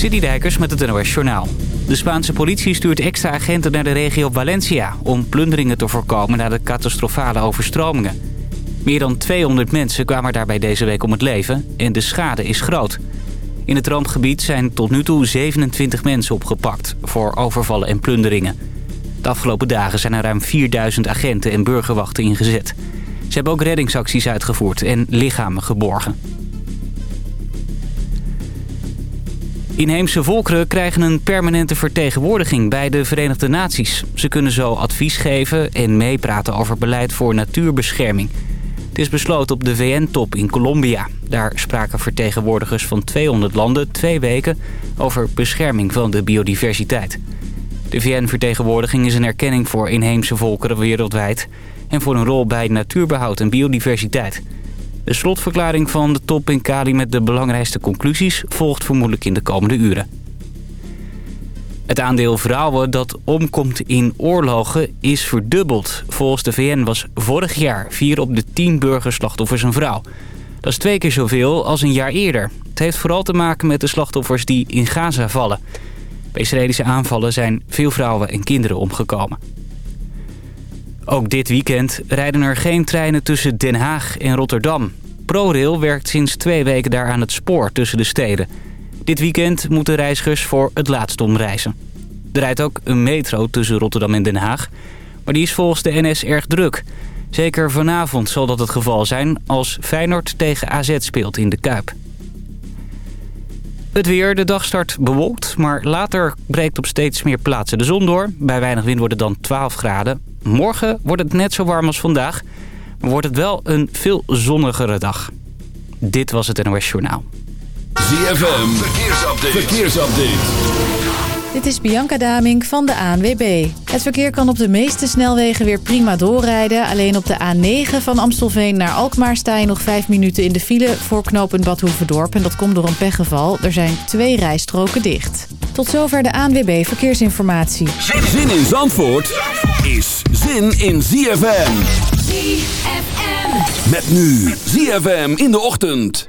Dijkers met het NOS Journaal. De Spaanse politie stuurt extra agenten naar de regio Valencia... om plunderingen te voorkomen na de catastrofale overstromingen. Meer dan 200 mensen kwamen daarbij deze week om het leven... en de schade is groot. In het rampgebied zijn tot nu toe 27 mensen opgepakt... voor overvallen en plunderingen. De afgelopen dagen zijn er ruim 4000 agenten en burgerwachten ingezet. Ze hebben ook reddingsacties uitgevoerd en lichamen geborgen. Inheemse volkeren krijgen een permanente vertegenwoordiging bij de Verenigde Naties. Ze kunnen zo advies geven en meepraten over beleid voor natuurbescherming. Het is besloten op de VN-top in Colombia. Daar spraken vertegenwoordigers van 200 landen twee weken over bescherming van de biodiversiteit. De VN-vertegenwoordiging is een erkenning voor inheemse volkeren wereldwijd... en voor een rol bij natuurbehoud en biodiversiteit... De slotverklaring van de top in Cali met de belangrijkste conclusies volgt vermoedelijk in de komende uren. Het aandeel vrouwen dat omkomt in oorlogen is verdubbeld. Volgens de VN was vorig jaar 4 op de 10 burgerslachtoffers een vrouw. Dat is twee keer zoveel als een jaar eerder. Het heeft vooral te maken met de slachtoffers die in Gaza vallen. Bij Israëlische aanvallen zijn veel vrouwen en kinderen omgekomen. Ook dit weekend rijden er geen treinen tussen Den Haag en Rotterdam. ProRail werkt sinds twee weken daar aan het spoor tussen de steden. Dit weekend moeten reizigers voor het laatst omreizen. Er rijdt ook een metro tussen Rotterdam en Den Haag. Maar die is volgens de NS erg druk. Zeker vanavond zal dat het geval zijn als Feyenoord tegen AZ speelt in de Kuip. Het weer, de dag start bewolkt, maar later breekt op steeds meer plaatsen de zon door. Bij weinig wind wordt dan 12 graden. Morgen wordt het net zo warm als vandaag, maar wordt het wel een veel zonnigere dag. Dit was het NOS Journaal. ZFM, verkeersupdate. verkeersupdate. Dit is Bianca Daming van de ANWB. Het verkeer kan op de meeste snelwegen weer prima doorrijden. Alleen op de A9 van Amstelveen naar Alkmaar sta je nog 5 minuten in de file voor knooppunt Badhoevedorp. En dat komt door een pechgeval. Er zijn twee rijstroken dicht. Tot zover de ANWB Verkeersinformatie. Zin in Zandvoort is zin in ZFM. ZFM. Met nu ZFM in de ochtend.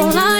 all I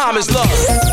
Time is love?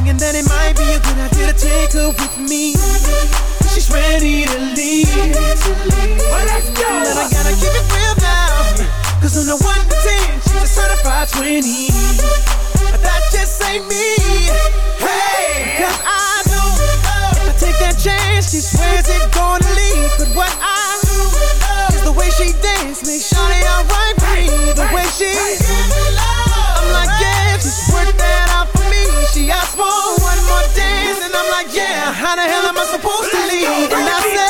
Thinking that it might be a good idea to take her with me. She's ready to leave. Well, let's go. But I gotta keep it real now. Cause on the 1 to 10, she's a certified 20. But that just ain't me. Hey, cause I know if I take that chance, she swears it's gonna leave. But what I know is the way she dance makes Shawty alright me. The way she, I'm like, yeah, just work that out. She asked for one more dance, and I'm like, yeah, how the hell am I supposed to leave? And I said,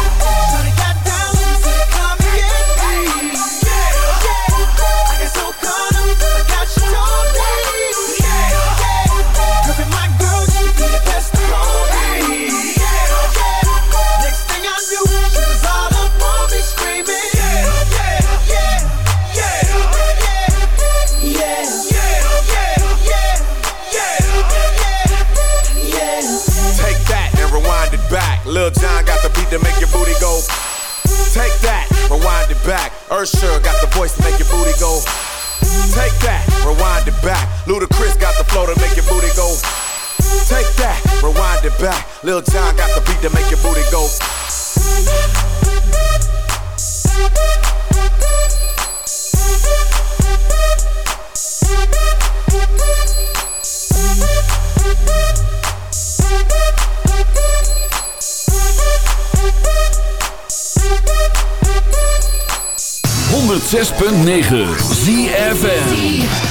Take that, rewind it back. Lil John got the beat to make your booty go. Punt negen ZFM.